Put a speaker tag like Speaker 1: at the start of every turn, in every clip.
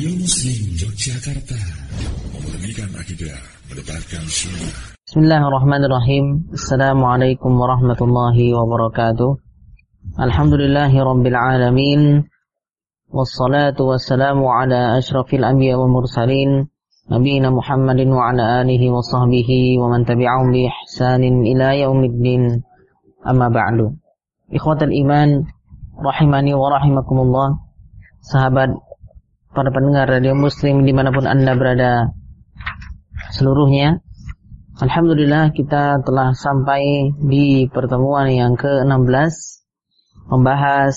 Speaker 1: Radio Muslim Yogyakarta Memurnikan akidah Mendebarkan sunnah
Speaker 2: Bismillahirrahmanirrahim Assalamualaikum warahmatullahi wabarakatuh Alhamdulillahi rabbil alamin Wassalatu wassalamu ala ashrafil anbiya wa mursalin Nabiina Muhammadin wa ala alihi wa sahbihi Wa man tabi'ahum bi ihsanin ila yaumiddin Amma ba'du Ikhwatal iman Rahimani wa rahimakumullah Sahabat para pendengar radio muslim di mana pun anda berada seluruhnya Alhamdulillah kita telah sampai di pertemuan yang ke-16 membahas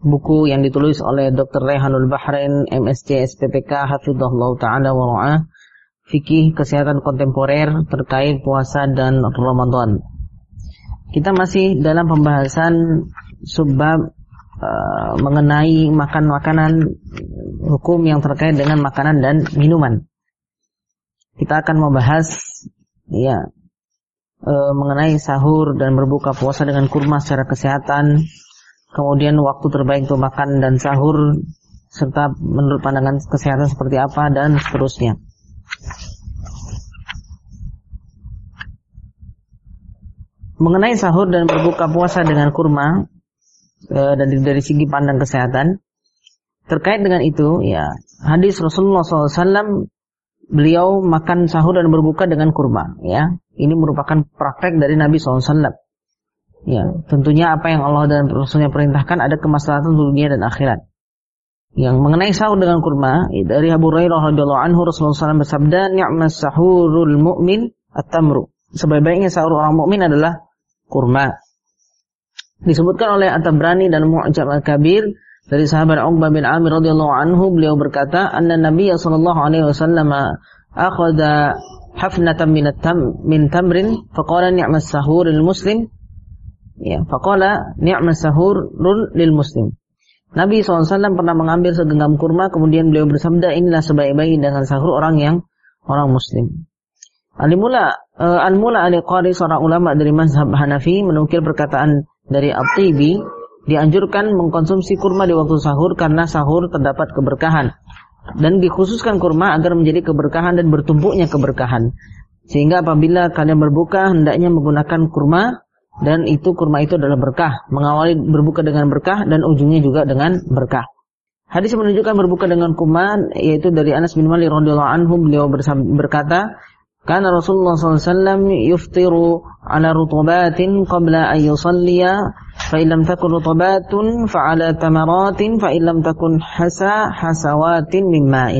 Speaker 2: buku yang ditulis oleh Dr. Rehanul Bahrain MSc SPPK Hafizahullah Ta'ala wa Ra'ah Fikih Kesehatan Kontemporer terkait puasa dan Ramadan kita masih dalam pembahasan subbab uh, mengenai makan makanan hukum yang terkait dengan makanan dan minuman. Kita akan membahas ya e, mengenai sahur dan berbuka puasa dengan kurma secara kesehatan, kemudian waktu terbaik untuk makan dan sahur serta menurut pandangan kesehatan seperti apa dan seterusnya. Mengenai sahur dan berbuka puasa dengan kurma e, dan dari segi pandang kesehatan, Terkait dengan itu, ya hadis Rasulullah SAW beliau makan sahur dan berbuka dengan kurma. Ya, ini merupakan praktek dari Nabi SAW. Ya, tentunya apa yang Allah dan Rasulnya perintahkan ada kemaslahatan dunia dan akhirat. Yang mengenai sahur dengan kurma dari Abu Hurairah radhiyallahu anhu Rasulullah SAW bersabda, "Ni'mas sahurul mu'min at-tamru." Sebaik-baiknya sahur orang mukmin adalah kurma. Disebutkan oleh At-Tabrani dan Mu'jam Al-Kabir dari sahabat Uqbah bin Amir radhiyallahu anhu beliau berkata anna Nabi sallallahu alaihi wasallam akhadha hafnatan min tam min tamrin faqala ni'mas sahuril muslim ya faqala ni'mas sahurun lil muslim Nabi SAW pernah mengambil segenggam kurma kemudian beliau bersabda inilah sebaik-baik dengan sahur orang yang orang muslim. Alimula uh, Al-Mula Al-Qari seorang ulama dari mazhab Hanafi menukil perkataan dari At-Tibi dianjurkan mengkonsumsi kurma di waktu sahur karena sahur terdapat keberkahan dan dikhususkan kurma agar menjadi keberkahan dan bertumpuknya keberkahan. Sehingga apabila kalian berbuka hendaknya menggunakan kurma dan itu kurma itu adalah berkah, mengawali berbuka dengan berkah dan ujungnya juga dengan berkah. Hadis menunjukkan berbuka dengan kurma yaitu dari Anas bin Malik radhiyallahu anhu beliau berkata, "Kana Rasulullah SAW yuftiru ala rutubatin qabla an yusalliya فإن لم تكن رطبات فعلى تمرات فإن لم تكن حسا حسوات من ماء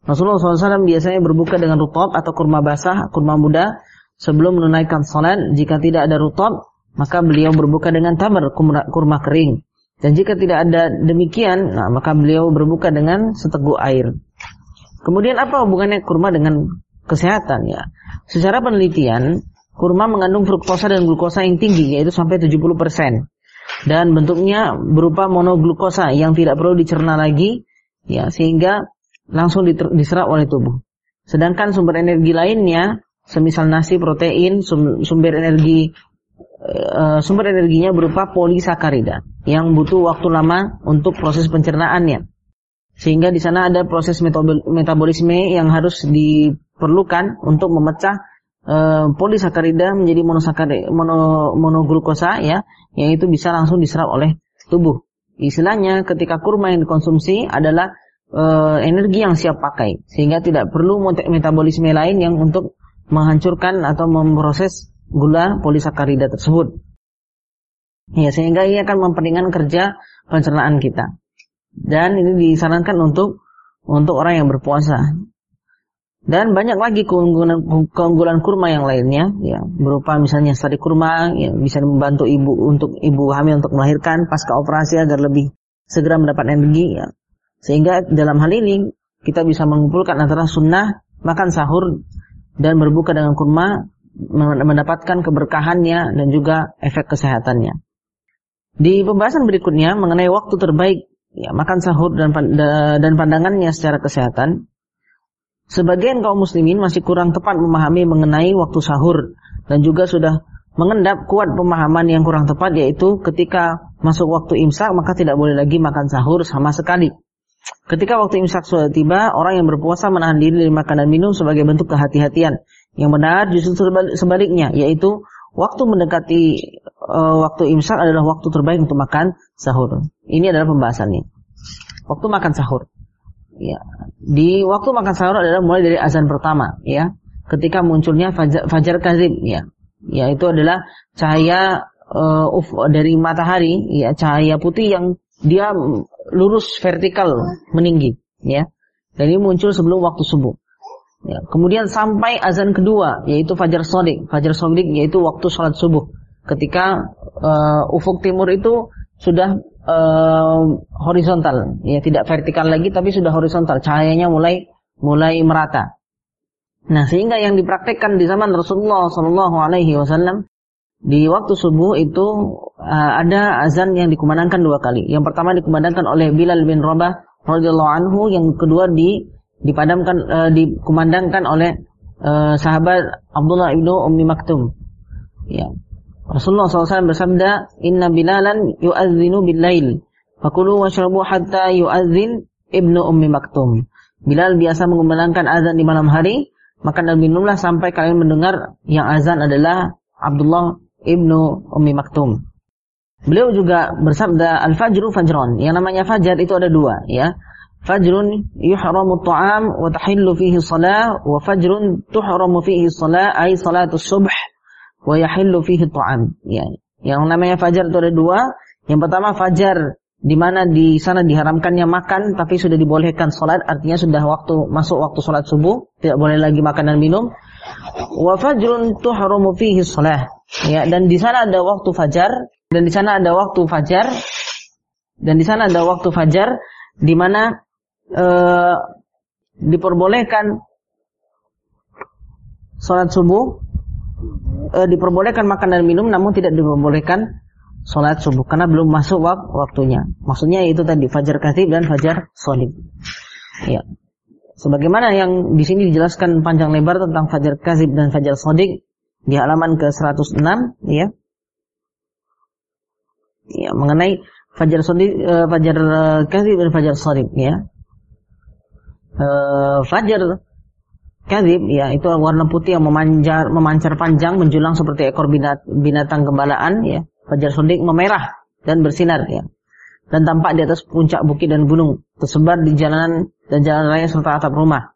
Speaker 2: Rasulullah SAW biasanya berbuka dengan rutab atau kurma basah, kurma muda sebelum menunaikan salat. Jika tidak ada rutab, maka beliau berbuka dengan tamar, kurma, kurma kering. Dan jika tidak ada demikian, nah, maka beliau berbuka dengan seteguk air. Kemudian apa hubungannya kurma dengan kesehatan ya? Secara penelitian, kurma mengandung fruktosa dan glukosa yang tinggi yaitu sampai 70% dan bentuknya berupa monoglukosa yang tidak perlu dicerna lagi ya sehingga langsung diserap oleh tubuh. Sedangkan sumber energi lainnya semisal nasi, protein, sumber energi uh, sumber energinya berupa polisakarida yang butuh waktu lama untuk proses pencernaannya. Sehingga di sana ada proses metabolisme yang harus diperlukan untuk memecah uh, polisakarida menjadi monosakarida, mono, monoglukosa ya, yang itu bisa langsung diserap oleh tubuh. Istilahnya ketika kurma yang dikonsumsi adalah uh, energi yang siap pakai sehingga tidak perlu metabolisme lain yang untuk menghancurkan atau memproses gula polisakarida tersebut. Ya, sehingga ini akan memperingan kerja pencernaan kita. Dan ini disarankan untuk untuk orang yang berpuasa. Dan banyak lagi keunggulan, keunggulan kurma yang lainnya, ya berupa misalnya sari kurma, ya, bisa membantu ibu untuk ibu hamil untuk melahirkan pasca operasi agar lebih segera mendapat energi. Ya. Sehingga dalam hal ini kita bisa mengumpulkan antara sunnah makan sahur dan berbuka dengan kurma mendapatkan keberkahannya dan juga efek kesehatannya. Di pembahasan berikutnya mengenai waktu terbaik ya makan sahur dan dan pandangannya secara kesehatan, Sebagian kaum muslimin masih kurang tepat memahami mengenai waktu sahur dan juga sudah mengendap kuat pemahaman yang kurang tepat yaitu ketika masuk waktu imsak maka tidak boleh lagi makan sahur sama sekali. Ketika waktu imsak sudah tiba, orang yang berpuasa menahan diri dari makan dan minum sebagai bentuk kehati-hatian. Yang benar justru sebaliknya, yaitu waktu mendekati uh, waktu imsak adalah waktu terbaik untuk makan sahur. Ini adalah pembahasannya. Waktu makan sahur. Ya. Di waktu makan sahur adalah mulai dari azan pertama, ya. Ketika munculnya fajar, fajar kazib, ya. Ya, itu adalah cahaya uh, uf, dari matahari, ya, cahaya putih yang dia lurus vertikal meninggi, ya. Dan ini muncul sebelum waktu subuh. Ya, kemudian sampai azan kedua yaitu fajar sodik. Fajar sodik yaitu waktu sholat subuh. Ketika uh, ufuk timur itu sudah uh, horizontal, ya tidak vertikal lagi tapi sudah horizontal. Cahayanya mulai mulai merata. Nah, sehingga yang dipraktekkan di zaman Rasulullah Shallallahu Alaihi Wasallam di waktu subuh itu uh, ada azan yang dikumandangkan dua kali. Yang pertama dikumandangkan oleh Bilal bin Rabah radhiyallahu anhu, yang kedua di dipadamkan uh, dikumandangkan oleh uh, sahabat Abdullah ibnu Ummi Maktum. Ya. Rasulullah SAW bersabda, Inna bilalan yu'adzinu bil lail. Fakulu washrabu hatta yu'adzin ibnu Ummi Maktum. Bilal biasa mengumandangkan azan di malam hari, makan dan minumlah sampai kalian mendengar yang azan adalah Abdullah ibnu Ummi Maktum. Beliau juga bersabda al-fajru fajron. Yang namanya fajar itu ada dua, ya. Fajrun yuhramu ta'am wa tahillu fihi salah wa fajrun tuhramu fihi salah ay salatu subh wa yahillu fihi ta'am. Ya. Yang namanya fajar itu ada dua. Yang pertama fajar di mana di sana diharamkannya makan tapi sudah dibolehkan salat artinya sudah waktu masuk waktu salat subuh tidak boleh lagi makan dan minum wa fajrun tuhramu fihi salah ya dan di sana ada waktu fajar dan di sana ada waktu fajar dan di sana ada waktu fajar di mana e, diperbolehkan sholat subuh, e, diperbolehkan makan dan minum, namun tidak diperbolehkan sholat subuh karena belum masuk wak waktunya. Maksudnya itu tadi fajar kasih dan fajar sodik. Ya. Sebagaimana yang di sini dijelaskan panjang lebar tentang fajar kazib dan fajar sodik di halaman ke 106 ya. Ya, mengenai fajar sodik, uh, fajar kazib dan fajar sodik ya uh, fajar kadib ya itu warna putih yang memanjar memancar panjang menjulang seperti ekor binat, binatang gembalaan ya. Fajar sodik memerah dan bersinar ya. Dan tampak di atas puncak bukit dan gunung tersebar di jalanan dan jalan raya serta atap rumah.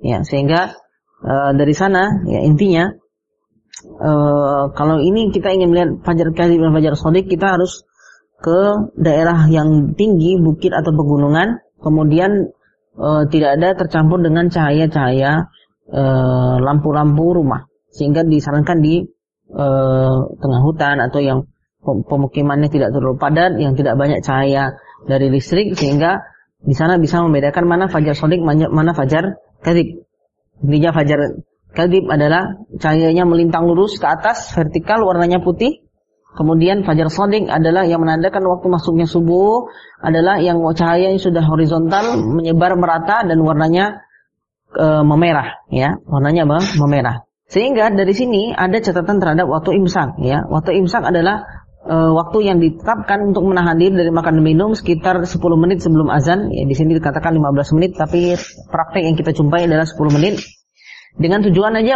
Speaker 2: Ya sehingga uh, dari sana ya intinya uh, kalau ini kita ingin melihat fajar kadib dan fajar sodik kita harus ke daerah yang tinggi bukit atau pegunungan kemudian e, tidak ada tercampur dengan cahaya-cahaya eh, lampu-lampu rumah. Sehingga disarankan di e, tengah hutan atau yang pemukimannya tidak terlalu padat yang tidak banyak cahaya dari listrik sehingga di sana bisa membedakan mana fajar sodik mana fajar kadib. Intinya fajar kadib adalah cahayanya melintang lurus ke atas vertikal warnanya putih Kemudian fajar sodik adalah yang menandakan waktu masuknya subuh adalah yang cahaya yang sudah horizontal menyebar merata dan warnanya e, memerah ya. Warnanya apa? Memerah. Sehingga dari sini ada catatan terhadap waktu imsak ya. Waktu imsak adalah e, waktu yang ditetapkan untuk menahan diri dari makan dan minum sekitar 10 menit sebelum azan. Ya di sini dikatakan 15 menit tapi praktek yang kita jumpai adalah 10 menit. Dengan tujuan aja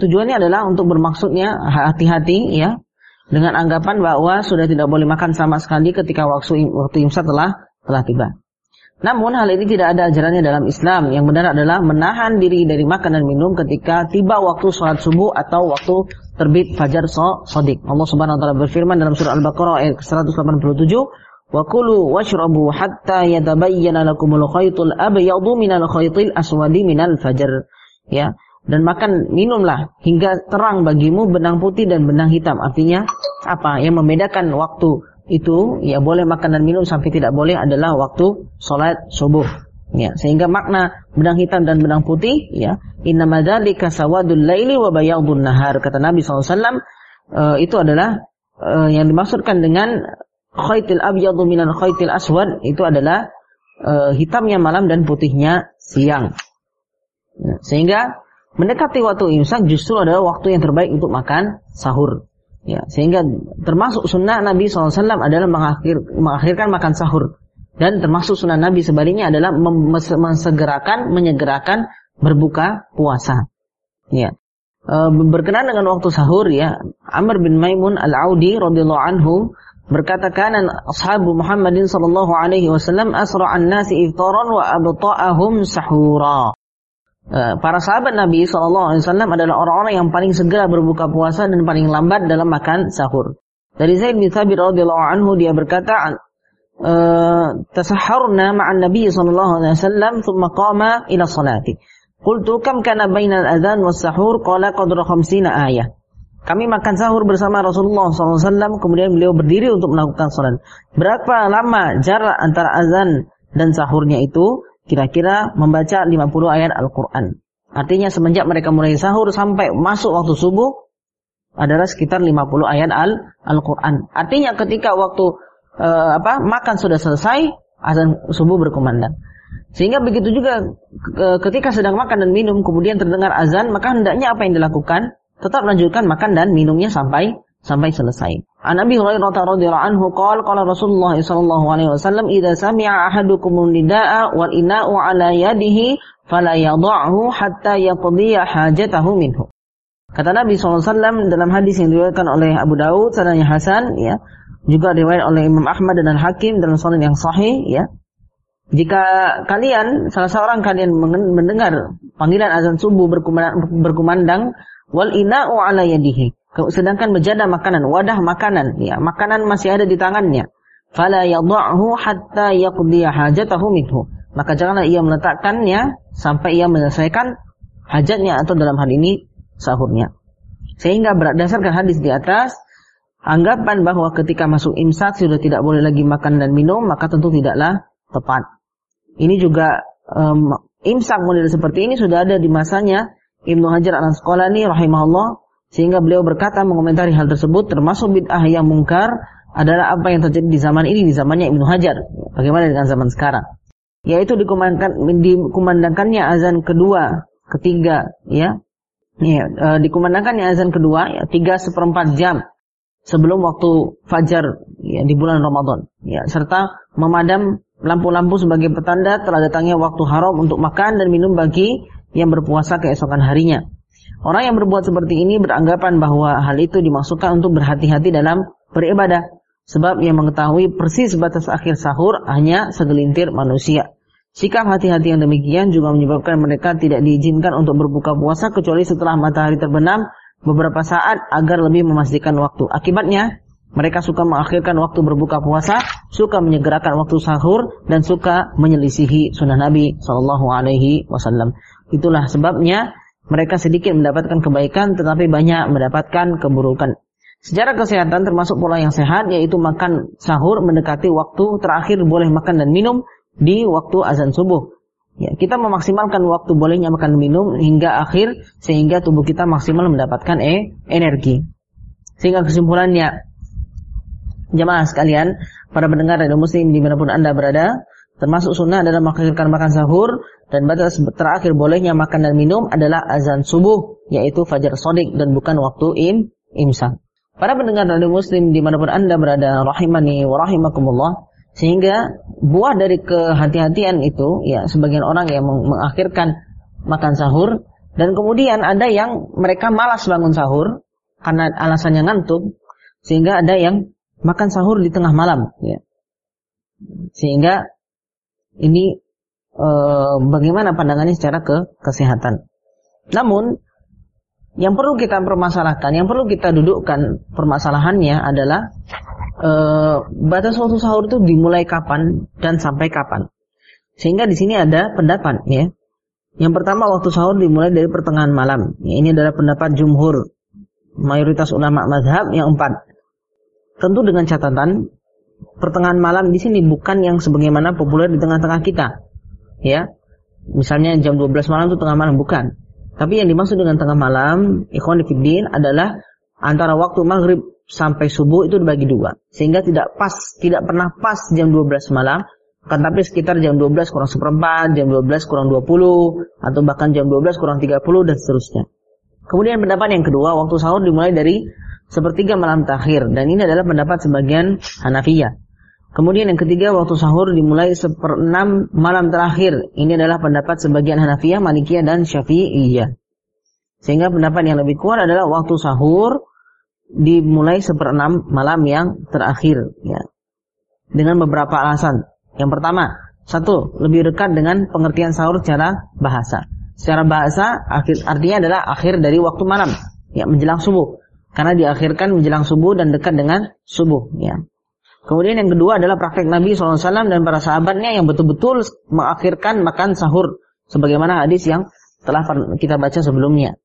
Speaker 2: tujuannya adalah untuk bermaksudnya hati-hati ya dengan anggapan bahwa sudah tidak boleh makan sama sekali ketika waktu waktu imsak telah telah tiba. Namun hal ini tidak ada ajarannya dalam Islam. Yang benar adalah menahan diri dari makan dan minum ketika tiba waktu sholat subuh atau waktu terbit fajar so sodik. Allah Subhanahu wa taala berfirman dalam surah Al-Baqarah ayat 187, "Wa kulu washrabu hatta yatabayyana lakumul khaytul abyadu minal khaytil aswadi minal fajr." Ya, dan makan minumlah hingga terang bagimu benang putih dan benang hitam. Artinya apa? Yang membedakan waktu itu ya boleh makan dan minum sampai tidak boleh adalah waktu sholat subuh. Ya, sehingga makna benang hitam dan benang putih ya innama dzalika sawadul laili wa bayadun nahar kata Nabi SAW uh, eh, itu adalah uh, yang dimaksudkan dengan khaytil abyadu minal khaytil aswad itu adalah uh, hitamnya malam dan putihnya siang. Ya, sehingga mendekati waktu imsak justru adalah waktu yang terbaik untuk makan sahur. Ya, sehingga termasuk sunnah Nabi SAW adalah mengakhir, mengakhirkan makan sahur. Dan termasuk sunnah Nabi sebaliknya adalah mensegerakan, menyegerakan berbuka puasa. Ya. E, berkenaan dengan waktu sahur ya, Amr bin Maimun Al-Audi radhiyallahu anhu berkata kana ashabu Muhammadin sallallahu alaihi wasallam asra'an nasi iftaran wa abta'ahum sahura. E, para sahabat Nabi sallallahu alaihi wasallam adalah orang-orang yang paling segera berbuka puasa dan paling lambat dalam makan sahur. Dari Zaid bin Thabit radhiyallahu anhu dia berkata tasaharna ma'an Nabi sallallahu alaihi wasallam thumma qama ila salati. Qultu kam kana bainal adzan was sahur qala qadra 50 ayah. Kami makan sahur bersama Rasulullah SAW, kemudian beliau berdiri untuk melakukan salat. Berapa lama jarak antara azan dan sahurnya itu? Kira-kira membaca 50 ayat Al-Quran. Artinya semenjak mereka mulai sahur sampai masuk waktu subuh, adalah sekitar 50 ayat Al-Quran. Artinya ketika waktu uh, apa makan sudah selesai, azan subuh berkumandang. Sehingga begitu juga ketika sedang makan dan minum kemudian terdengar azan, maka hendaknya apa yang dilakukan? Tetap lanjutkan makan dan minumnya sampai sampai selesai. An Abi Hurairah radhiyallahu anhu qala qala Rasulullah sallallahu alaihi wasallam idza sami'a ahadukum nidaa wal ina'u ala yadihi fala yadh'hu hatta yaqdiya hajatahu minhu. Kata Nabi SAW dalam hadis yang diriwayatkan oleh Abu Daud, sanadnya Hasan, ya, juga riwayat oleh Imam Ahmad dan Hakim dalam sunan yang sahih ya jika kalian salah seorang kalian mendengar panggilan azan subuh berkumandang, berkumandang wal ina'u ala yadihi sedangkan bejana makanan wadah makanan ya makanan masih ada di tangannya. Fala yadh'hu hatta yaqdi hajatahu minhu. Maka janganlah ia meletakkannya sampai ia menyelesaikan hajatnya atau dalam hal ini sahurnya. Sehingga berdasarkan hadis di atas anggapan bahwa ketika masuk imsak sudah tidak boleh lagi makan dan minum, maka tentu tidaklah tepat. Ini juga um, imsak model seperti ini sudah ada di masanya. Ibnu Hajar al-Asqalani rahimahullah sehingga beliau berkata mengomentari hal tersebut termasuk bid'ah yang mungkar adalah apa yang terjadi di zaman ini di zamannya Ibnu Hajar. Bagaimana dengan zaman sekarang? Yaitu dikumandangkan dikumandangkannya azan kedua, ketiga, ya. Ya, e, dikumandangkannya azan kedua ya, tiga seperempat jam sebelum waktu fajar ya, di bulan Ramadan ya serta memadam lampu-lampu sebagai petanda telah datangnya waktu haram untuk makan dan minum bagi yang berpuasa keesokan harinya. Orang yang berbuat seperti ini beranggapan bahwa hal itu dimaksudkan untuk berhati-hati dalam beribadah sebab yang mengetahui persis batas akhir sahur hanya segelintir manusia. Sikap hati-hati yang demikian juga menyebabkan mereka tidak diizinkan untuk berbuka puasa kecuali setelah matahari terbenam beberapa saat agar lebih memastikan waktu. Akibatnya, mereka suka mengakhirkan waktu berbuka puasa, suka menyegerakan waktu sahur, dan suka menyelisihi sunnah Nabi Shallallahu Alaihi Wasallam. Itulah sebabnya mereka sedikit mendapatkan kebaikan, tetapi banyak mendapatkan keburukan. Secara kesehatan termasuk pola yang sehat, yaitu makan sahur mendekati waktu terakhir boleh makan dan minum di waktu azan subuh. Ya, kita memaksimalkan waktu bolehnya makan minum hingga akhir sehingga tubuh kita maksimal mendapatkan e energi. Sehingga kesimpulannya jemaah sekalian, para pendengar radio muslim di mana pun anda berada, termasuk sunnah adalah mengakhirkan makan sahur dan batas terakhir bolehnya makan dan minum adalah azan subuh, yaitu fajar sodik dan bukan waktu im imsak. Para pendengar radio muslim di mana pun anda berada, rahimani wa rahimakumullah, sehingga buah dari kehati-hatian itu ya sebagian orang yang mengakhirkan makan sahur dan kemudian ada yang mereka malas bangun sahur karena alasannya ngantuk sehingga ada yang makan sahur di tengah malam ya. Sehingga ini e, bagaimana pandangannya secara ke kesehatan. Namun yang perlu kita permasalahkan, yang perlu kita dudukkan permasalahannya adalah e, batas waktu sahur itu dimulai kapan dan sampai kapan. Sehingga di sini ada pendapat ya. Yang pertama waktu sahur dimulai dari pertengahan malam. Ya, ini adalah pendapat jumhur mayoritas ulama mazhab yang empat. Tentu dengan catatan pertengahan malam di sini bukan yang sebagaimana populer di tengah-tengah kita. Ya. Misalnya jam 12 malam itu tengah malam bukan. Tapi yang dimaksud dengan tengah malam, ikhwan fillah adalah antara waktu maghrib sampai subuh itu dibagi dua. Sehingga tidak pas, tidak pernah pas jam 12 malam, akan tapi sekitar jam 12 kurang seperempat, jam 12 kurang 20, atau bahkan jam 12 kurang 30 dan seterusnya. Kemudian pendapat yang kedua, waktu sahur dimulai dari sepertiga malam takhir dan ini adalah pendapat sebagian Hanafiyah. Kemudian yang ketiga waktu sahur dimulai seperenam malam terakhir. Ini adalah pendapat sebagian Hanafiyah, Malikiyah dan Syafi'iyah. Sehingga pendapat yang lebih kuat adalah waktu sahur dimulai seperenam malam yang terakhir ya. Dengan beberapa alasan. Yang pertama, satu, lebih dekat dengan pengertian sahur secara bahasa. Secara bahasa artinya adalah akhir dari waktu malam, ya menjelang subuh. Karena diakhirkan menjelang subuh dan dekat dengan subuh, ya. Kemudian yang kedua adalah praktek Nabi SAW dan para sahabatnya yang betul-betul mengakhirkan makan sahur. Sebagaimana hadis yang telah kita baca sebelumnya.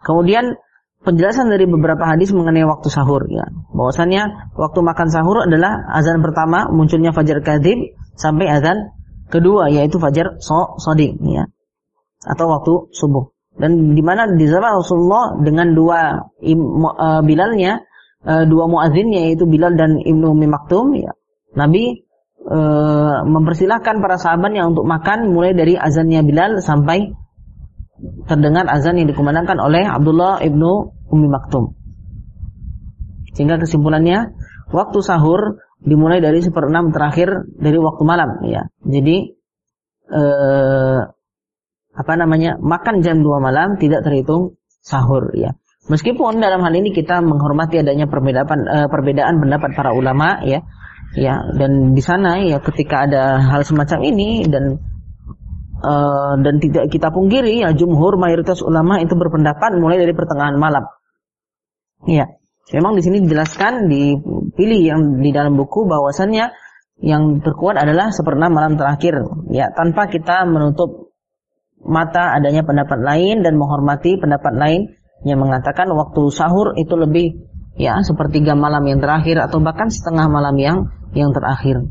Speaker 2: Kemudian penjelasan dari beberapa hadis mengenai waktu sahur. ya Bahwasannya waktu makan sahur adalah azan pertama munculnya fajar kadib sampai azan kedua yaitu fajar so, sodik. Ya. Atau waktu subuh. Dan di mana di zaman Rasulullah dengan dua uh, bilalnya uh, dua muadzinnya yaitu Bilal dan Ibnu Umi Maktum ya. Nabi uh, mempersilahkan para sahabatnya untuk makan mulai dari azannya Bilal sampai terdengar azan yang dikumandangkan oleh Abdullah Ibnu Umi Maktum. Sehingga kesimpulannya waktu sahur dimulai dari seperenam terakhir dari waktu malam ya. Jadi eh, apa namanya? makan jam 2 malam tidak terhitung sahur ya. Meskipun dalam hal ini kita menghormati adanya perbedaan uh, perbedaan pendapat para ulama ya. Ya, dan di sana ya ketika ada hal semacam ini dan uh, dan tidak kita pungkiri ya jumhur mayoritas ulama itu berpendapat mulai dari pertengahan malam. Ya. Memang di sini dijelaskan dipilih yang di dalam buku bahwasannya yang terkuat adalah seperenam malam terakhir ya tanpa kita menutup mata adanya pendapat lain dan menghormati pendapat lain yang mengatakan waktu sahur itu lebih ya sepertiga malam yang terakhir atau bahkan setengah malam yang yang terakhir.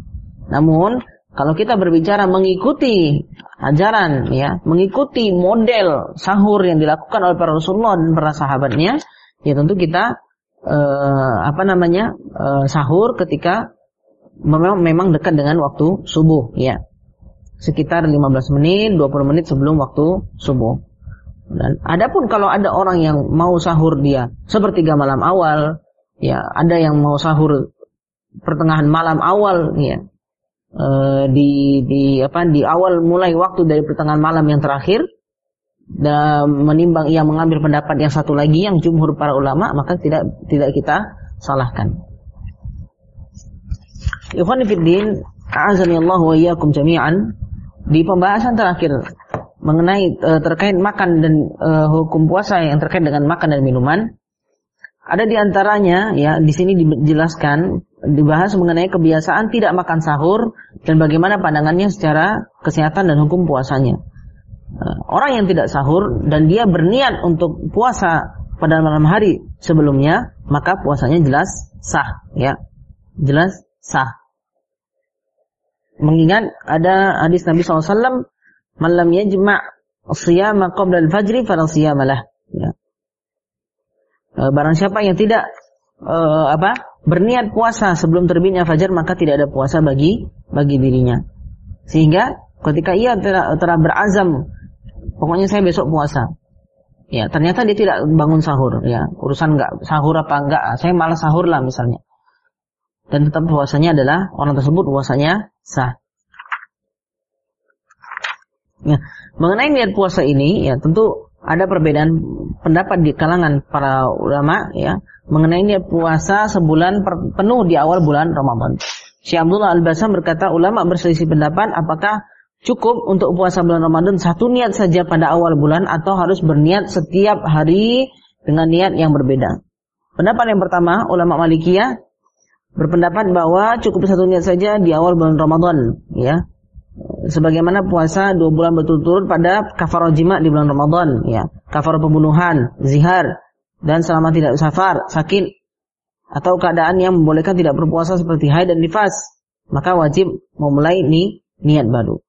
Speaker 2: Namun kalau kita berbicara mengikuti ajaran ya, mengikuti model sahur yang dilakukan oleh para Rasulullah dan para sahabatnya, ya tentu kita eh, apa namanya eh, sahur ketika memang memang dekat dengan waktu subuh ya. Sekitar 15 menit, 20 menit sebelum waktu subuh. Dan adapun kalau ada orang yang mau sahur dia sepertiga malam awal, ya ada yang mau sahur pertengahan malam awal, ya e, di di apa di awal mulai waktu dari pertengahan malam yang terakhir dan menimbang ia mengambil pendapat yang satu lagi yang jumhur para ulama maka tidak tidak kita salahkan. Ikhwan fillah, a'azani Allah wa iyyakum jami'an. Di pembahasan terakhir mengenai uh, terkait makan dan uh, hukum puasa yang terkait dengan makan dan minuman. Ada di antaranya ya di sini dijelaskan dibahas mengenai kebiasaan tidak makan sahur dan bagaimana pandangannya secara kesehatan dan hukum puasanya. Uh, orang yang tidak sahur dan dia berniat untuk puasa pada malam hari sebelumnya, maka puasanya jelas sah ya. Jelas sah. Mengingat ada hadis Nabi SAW Malam yajma' siyama qabla al-fajri fala siyamalah. Ya. E, barang siapa yang tidak e, apa berniat puasa sebelum terbitnya fajar maka tidak ada puasa bagi bagi dirinya. Sehingga ketika ia telah, telah berazam pokoknya saya besok puasa. Ya, ternyata dia tidak bangun sahur, ya. Urusan enggak sahur apa enggak, saya malah sahur lah misalnya. Dan tetap puasanya adalah orang tersebut puasanya sah. Ya, mengenai niat puasa ini ya tentu ada perbedaan pendapat di kalangan para ulama ya mengenai niat puasa sebulan penuh di awal bulan Ramadan. Syekh Abdullah Al-Basam berkata ulama berselisih pendapat apakah cukup untuk puasa bulan Ramadan satu niat saja pada awal bulan atau harus berniat setiap hari dengan niat yang berbeda. Pendapat yang pertama ulama Malikiyah berpendapat bahwa cukup satu niat saja di awal bulan Ramadan ya. Sebagaimana puasa dua bulan berturut-turut pada kafarah jima di bulan Ramadan ya. Kafarah pembunuhan zihar dan selama tidak safar sakit atau keadaan yang membolehkan tidak berpuasa seperti haid dan nifas maka wajib memulai ni niat baru.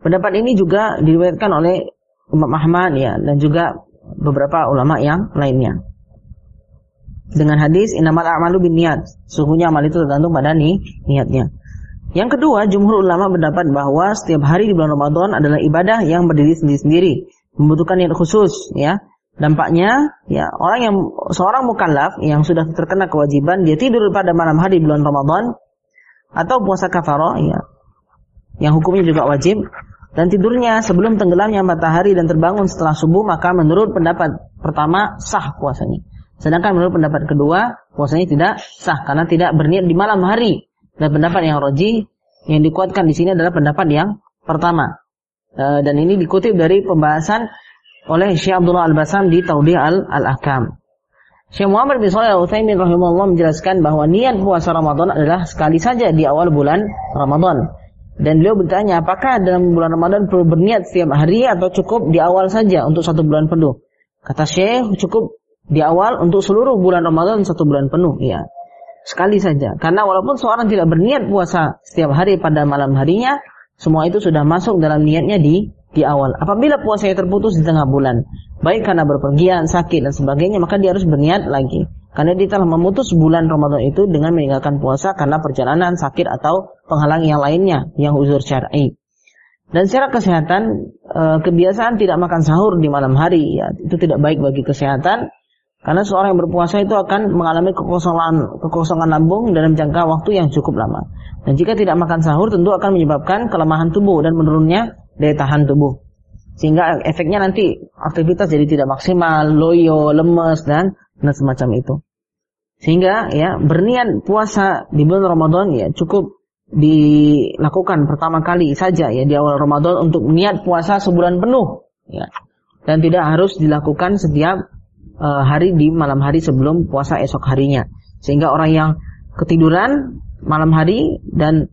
Speaker 2: Pendapat ini juga diriwayatkan oleh Imam Ahmad ya dan juga beberapa ulama yang lainnya dengan hadis innamal a'malu niat sungguhnya amal itu tergantung pada ni niatnya yang kedua, jumhur ulama berpendapat bahwa setiap hari di bulan Ramadan adalah ibadah yang berdiri sendiri-sendiri, membutuhkan niat khusus, ya. Dampaknya, ya, orang yang seorang mukallaf yang sudah terkena kewajiban dia tidur pada malam hari bulan Ramadan, atau puasa kafaroh ya yang hukumnya juga wajib dan tidurnya sebelum tenggelamnya matahari dan terbangun setelah subuh maka menurut pendapat pertama sah puasanya. Sedangkan menurut pendapat kedua puasanya tidak sah karena tidak berniat di malam hari. Dan pendapat yang roji yang dikuatkan di sini adalah pendapat yang pertama. E, dan ini dikutip dari pembahasan oleh Syekh Abdullah Al-Basam di Taudih Al-Ahkam. Syekh Muhammad bin Shalih Al-Utsaimin rahimahullah menjelaskan bahwa niat puasa Ramadan adalah sekali saja di awal bulan Ramadan. Dan beliau bertanya, apakah dalam bulan Ramadan perlu berniat setiap hari atau cukup di awal saja untuk satu bulan penuh? Kata Syekh, cukup di awal untuk seluruh bulan Ramadan satu bulan penuh. Ya, sekali saja. Karena walaupun seorang tidak berniat puasa setiap hari pada malam harinya, semua itu sudah masuk dalam niatnya di di awal. Apabila puasanya terputus di tengah bulan, baik karena berpergian, sakit dan sebagainya, maka dia harus berniat lagi. Karena dia telah memutus bulan Ramadan itu dengan meninggalkan puasa karena perjalanan, sakit atau penghalang yang lainnya yang uzur syar'i. Dan secara kesehatan e, kebiasaan tidak makan sahur di malam hari ya itu tidak baik bagi kesehatan karena seorang yang berpuasa itu akan mengalami kekosongan kekosongan lambung dalam jangka waktu yang cukup lama. Dan jika tidak makan sahur tentu akan menyebabkan kelemahan tubuh dan menurunnya daya tahan tubuh. Sehingga efeknya nanti aktivitas jadi tidak maksimal, loyo, lemes dan dan semacam itu. Sehingga ya berniat puasa di bulan Ramadan ya cukup dilakukan pertama kali saja ya di awal Ramadan untuk niat puasa sebulan penuh ya. Dan tidak harus dilakukan setiap uh, hari di malam hari sebelum puasa esok harinya. Sehingga orang yang ketiduran malam hari dan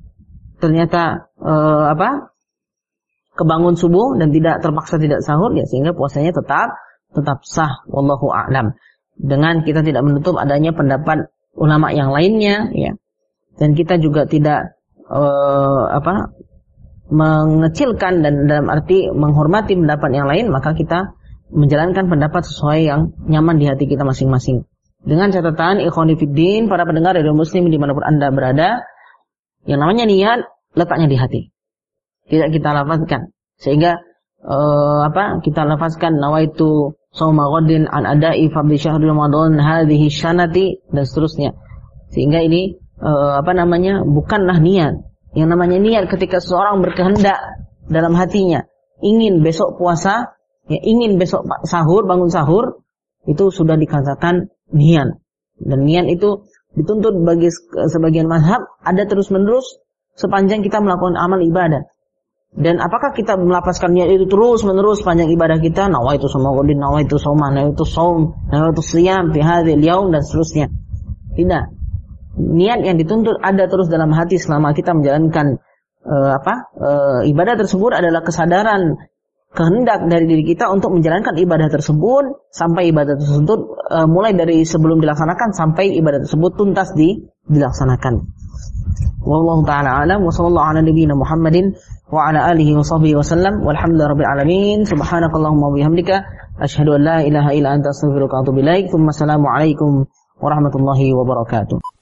Speaker 2: ternyata uh, apa? kebangun subuh dan tidak terpaksa tidak sahur ya sehingga puasanya tetap tetap sah wallahu a'lam. Dengan kita tidak menutup adanya pendapat ulama yang lainnya ya. Dan kita juga tidak uh, apa mengecilkan dan dalam arti menghormati pendapat yang lain maka kita menjalankan pendapat sesuai yang nyaman di hati kita masing-masing. Dengan catatan ikhwanifiddin para pendengar radio muslim di mana pun anda berada, yang namanya niat letaknya di hati. Tidak kita lafazkan. Sehingga uh, apa kita lafazkan nawaitu sauma ghadin an adai fadli syahrul ramadan hadhihi syanati dan seterusnya. Sehingga ini uh, apa namanya bukanlah niat. Yang namanya niat ketika seseorang berkehendak dalam hatinya ingin besok puasa, ya ingin besok sahur, bangun sahur, itu sudah dikatakan niat. Dan niat itu dituntut bagi sebagian mazhab ada terus-menerus sepanjang kita melakukan amal ibadah. Dan apakah kita melapaskan niat itu terus menerus panjang ibadah kita? Nawa itu sama godin, nawa itu sama, nawa itu saum, nawa itu siyam, fi hadzal yaum dan seterusnya. Tidak niat yang dituntut ada terus dalam hati selama kita menjalankan uh, apa uh, ibadah tersebut adalah kesadaran kehendak dari diri kita untuk menjalankan ibadah tersebut sampai ibadah tersebut uh, mulai dari sebelum dilaksanakan sampai ibadah tersebut tuntas di dilaksanakan. Wallahu taala alam wa sallallahu ala nabiyyina Muhammadin wa ala alihi wa sahbihi wasallam walhamdulillahi rabbil alamin subhanakallahumma wa bihamdika asyhadu an la ilaha illa anta astaghfiruka wa atubu ilaik. Assalamu alaikum warahmatullahi wabarakatuh.